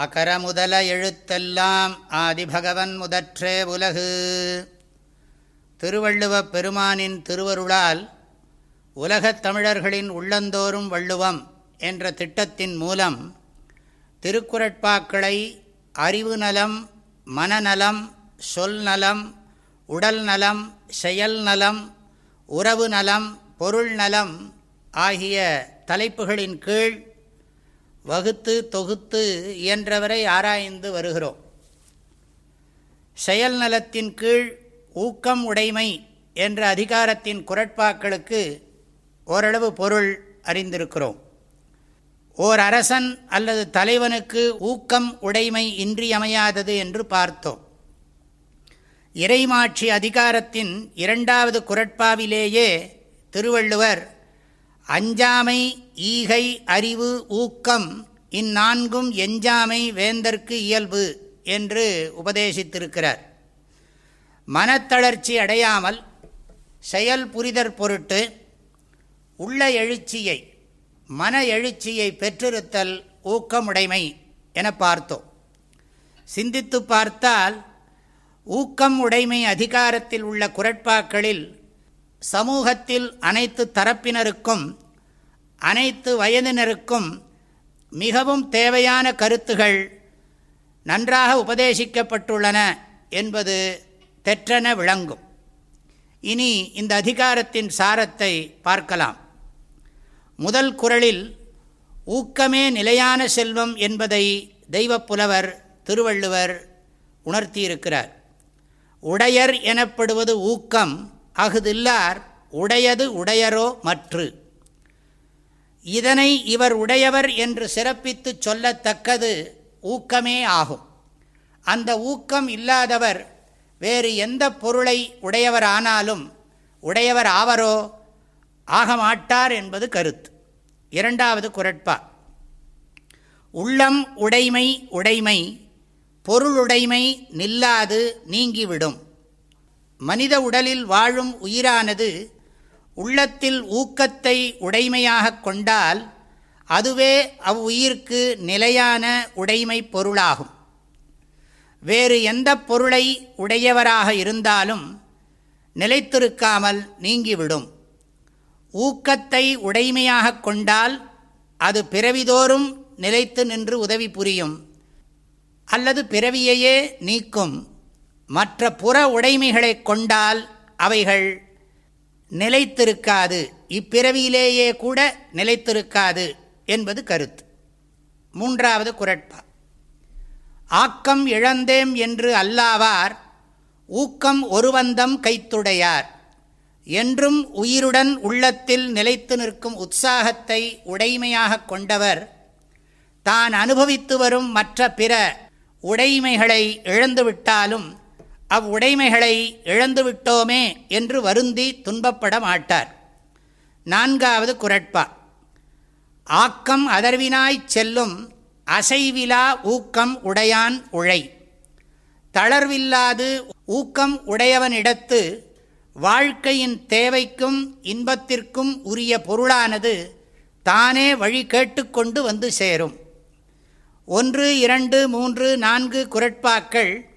அகர முதல எழுத்தெல்லாம் ஆதிபகவன் முதற்றே உலகு. திருவள்ளுவப் பெருமானின் திருவருளால் உலகத் தமிழர்களின் உள்ளந்தோறும் வள்ளுவம் என்ற திட்டத்தின் மூலம் திருக்குறட்பாக்களை அறிவு நலம் மனநலம் சொல் நலம் உடல் நலம் செயல் நலம் உறவு நலம் பொருள் நலம் ஆகிய தலைப்புகளின் கீழ் வகுத்து தொகுத்து இயன்றவரை ஆராய்ந்து வருகிறோம். செயல் நலத்தின் கீழ் ஊக்கம் உடைமை என்ற அதிகாரத்தின் குரட்பாக்களுக்கு ஓரளவு பொருள் அறிந்திருக்கிறோம். ஓர் அரசன் அல்லது தலைவனுக்கு ஊக்கம் உடைமை இன்றியமையாதது என்று பார்த்தோம். இறைமாட்சி அதிகாரத்தின் இரண்டாவது குரட்பாவிலேயே திருவள்ளுவர் அஞ்சாமை ஈகை அறிவு ஊக்கம் இந்நான்கும் எஞ்சாமை வேந்தற்கு இயல்பு என்று உபதேசித்திருக்கிறார். மனத்தளர்ச்சி அடையாமல் செயல் புரிதற் பொருட்டு உள்ள எழுச்சியை மன எழுச்சியை பெற்றிருத்தல் ஊக்கமுடைமை என பார்த்தோம். சிந்தித்து பார்த்தால் ஊக்கம் உடைமை அதிகாரத்தில் உள்ள குரட்பாக்களில் சமூகத்தில் அனைத்து தரப்பினருக்கும் அனைத்து வயதினருக்கும் மிகவும் தேவையான கருத்துகள் நன்றாக உபதேசிக்கப்பட்டுள்ளன என்பது தெற்றென விளங்கும். இனி இந்த அதிகாரத்தின் சாரத்தை பார்க்கலாம். முதல் குரலில் ஊக்கமே நிலையான செல்வம் என்பதை தெய்வப்புலவர் திருவள்ளுவர் உணர்த்தியிருக்கிறார். உடையர் எனப்படுவது ஊக்கம் அகுதில்லார் உடையது உடையரோ மற்று. இதனை இவர் உடையவர் என்று சிறப்பித்து சொல்லத்தக்கது ஊக்கமே ஆகும். அந்த ஊக்கம் இல்லாதவர் வேறு எந்த பொருளை உடையவர் ஆனாலும் உடையவர் ஆவரோ ஆக மாட்டார் என்பது கருத்து. இரண்டாவது குரட்பா. உள்ளம் உடைமை உடைமை பொருளுடைமை நில்லாது நீங்கிவிடும். மனித உடலில் வாழும் உயிரானது உள்ளத்தில் ஊக்கத்தை உடைமையாக கொண்டால் அதுவே அவ்வுயிர்க்கு நிலையான உடைமை பொருளாகும். வேறு எந்த பொருளை உடையவராக இருந்தாலும் நிலைத்திருக்காமல் நீங்கிவிடும். ஊக்கத்தை உடைமையாக கொண்டால் அது பிறவிதோறும் நிலைத்து நின்று உதவி புரியும். அல்லது பிறவியையே நீக்கும். மற்ற புற உடைமைகளை கொண்டால் அவைகள் நிலைத்திருக்காது. இப்பிறவியிலேயே கூட நிலைத்திருக்காது என்பது கருத்து. மூன்றாவது குரட்பா. ஆக்கம் இழந்தேம் என்று அல்லாவார் ஊக்கம் ஒருவந்தம் கைத்துடையார். என்றும் உயிருடன் உள்ளத்தில் நிலைத்து நிற்கும் உற்சாகத்தை உடைமையாக கொண்டவர் தான் அனுபவித்து வரும் மற்ற பிற உடைமைகளை இழந்துவிட்டாலும் அவ்வுடைமைகளை இழந்துவிட்டோமே என்று வருந்தி துன்பப்பட மாட்டார். நான்காவது குரட்பா. ஆக்கம் அதர்வினாய்ச் செல்லும் அசைவிலா ஊக்கம் உடையான் உழை. தளர்வில்லாது ஊக்கம் உடையவனிடத்து வாழ்க்கையின் தேவைக்கும் இன்பத்திற்கும் உரிய பொருளானது தானே வழி கேட்டுக்கொண்டு வந்து சேரும். ஒன்று இரண்டு மூன்று நான்கு குரட்பாக்கள்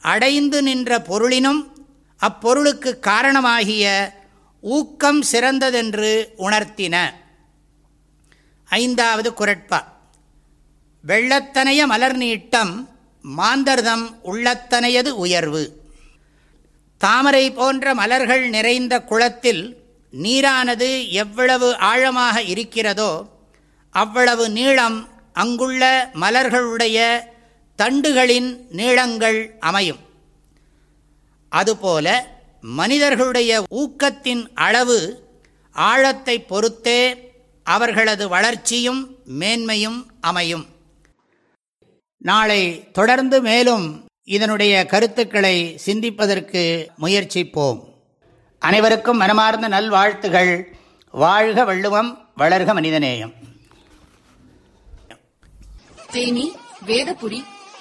அடைந்து நின்ற பொருளினும் அப்பொருளுக்கு காரணமாகிய ஊக்கம் சிறந்ததென்று உணர்த்தின. ஐந்தாவது குரட்பா. வெள்ளத்தனைய மலர் நீட்டம் மாந்தர்தம் உள்ளத்தனையது உயர்வு. தாமரை போன்ற மலர்கள் நிறைந்த குளத்தில் நீரானது எவ்வளவு ஆழமாக இருக்கிறதோ அவ்வளவு நீளம் அங்குள்ள மலர்களுடைய தண்டுகளின் நீளங்கள் அமையும். அதுபோல மனிதர்களுடைய ஊக்கத்தின் அளவு ஆழத்தை பொறுத்தே அவர்களது வளர்ச்சியும் மேன்மையும் அமையும். நாளை தொடர்ந்து மேலும் இதனுடைய கருத்துக்களை சிந்திப்பதற்கு முயற்சிப்போம். அனைவருக்கும் மனமார்ந்த நல்வாழ்த்துகள். வாழ்க வள்ளுவம் வளர்க மனிதநேயம். தேனி வேதபுரி